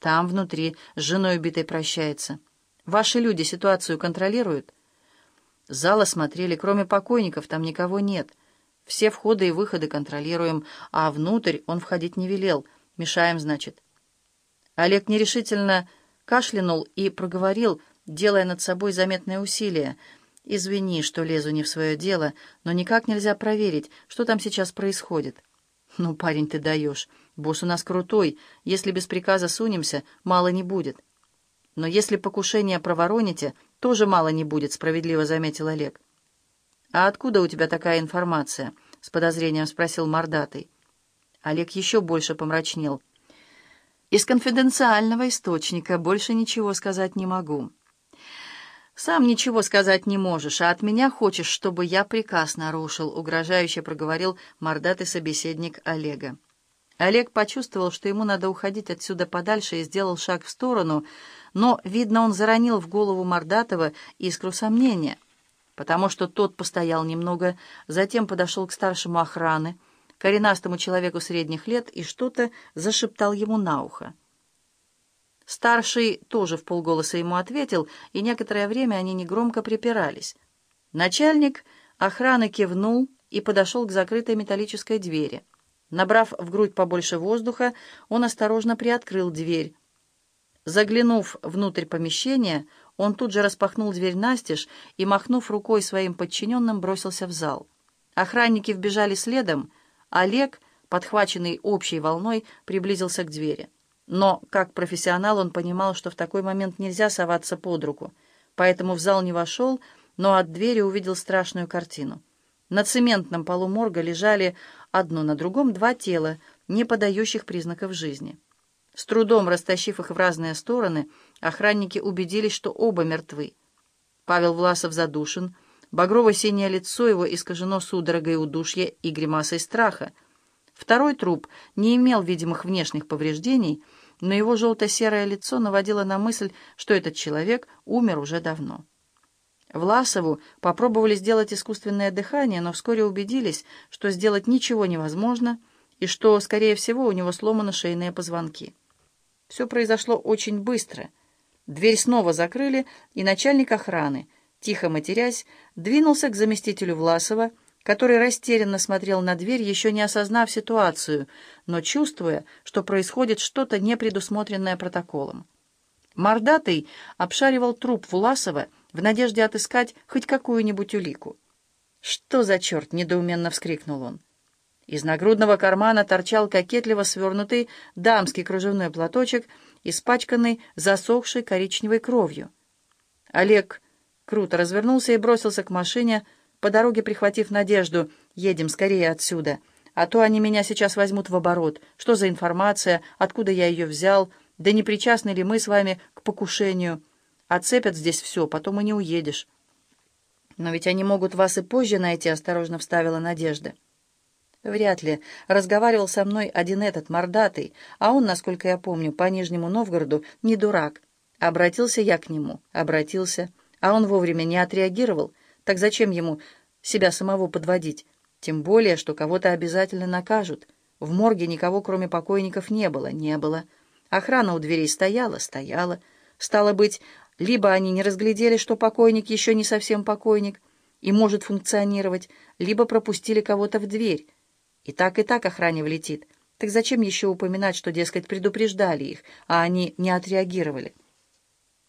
Там, внутри, с женой убитой прощается. Ваши люди ситуацию контролируют?» Зал осмотрели. Кроме покойников, там никого нет. Все входы и выходы контролируем, а внутрь он входить не велел. Мешаем, значит. Олег нерешительно кашлянул и проговорил, делая над собой заметное усилие. «Извини, что лезу не в свое дело, но никак нельзя проверить, что там сейчас происходит». «Ну, парень, ты даешь. Босс у нас крутой. Если без приказа сунемся, мало не будет». «Но если покушение провороните, тоже мало не будет», — справедливо заметил Олег. «А откуда у тебя такая информация?» — с подозрением спросил Мордатый. Олег еще больше помрачнел. «Из конфиденциального источника больше ничего сказать не могу». «Сам ничего сказать не можешь, а от меня хочешь, чтобы я приказ нарушил», — угрожающе проговорил мордатый собеседник Олега. Олег почувствовал, что ему надо уходить отсюда подальше, и сделал шаг в сторону, но, видно, он заронил в голову Мордатова искру сомнения, потому что тот постоял немного, затем подошел к старшему охраны, коренастому человеку средних лет, и что-то зашептал ему на ухо. Старший тоже в полголоса ему ответил, и некоторое время они негромко припирались. Начальник охраны кивнул и подошел к закрытой металлической двери. Набрав в грудь побольше воздуха, он осторожно приоткрыл дверь. Заглянув внутрь помещения, он тут же распахнул дверь настежь и, махнув рукой своим подчиненным, бросился в зал. Охранники вбежали следом. Олег, подхваченный общей волной, приблизился к двери. Но, как профессионал, он понимал, что в такой момент нельзя соваться под руку, поэтому в зал не вошел, но от двери увидел страшную картину. На цементном полу морга лежали одно на другом два тела, не подающих признаков жизни. С трудом растащив их в разные стороны, охранники убедились, что оба мертвы. Павел Власов задушен, багрово-синее лицо его искажено судорогой удушья и гримасой страха. Второй труп не имел видимых внешних повреждений, но его желто-серое лицо наводило на мысль, что этот человек умер уже давно. Власову попробовали сделать искусственное дыхание, но вскоре убедились, что сделать ничего невозможно и что, скорее всего, у него сломаны шейные позвонки. Все произошло очень быстро. Дверь снова закрыли, и начальник охраны, тихо матерясь, двинулся к заместителю Власова, который растерянно смотрел на дверь, еще не осознав ситуацию, но чувствуя, что происходит что-то непредусмотренное протоколом. Мордатый обшаривал труп Власова в надежде отыскать хоть какую-нибудь улику. «Что за черт?» — недоуменно вскрикнул он. Из нагрудного кармана торчал кокетливо свернутый дамский кружевной платочек, испачканный засохшей коричневой кровью. Олег круто развернулся и бросился к машине, по дороге прихватив Надежду. «Едем скорее отсюда, а то они меня сейчас возьмут в оборот. Что за информация, откуда я ее взял, да не причастны ли мы с вами к покушению? Отцепят здесь все, потом и не уедешь». «Но ведь они могут вас и позже найти», — осторожно вставила Надежда. «Вряд ли. Разговаривал со мной один этот, мордатый, а он, насколько я помню, по Нижнему Новгороду не дурак. Обратился я к нему, обратился, а он вовремя не отреагировал. Так зачем ему себя самого подводить? Тем более, что кого-то обязательно накажут. В морге никого, кроме покойников, не было, не было. Охрана у дверей стояла, стояла. Стало быть, либо они не разглядели, что покойник еще не совсем покойник и может функционировать, либо пропустили кого-то в дверь. И так, и так охране влетит. Так зачем еще упоминать, что, дескать, предупреждали их, а они не отреагировали?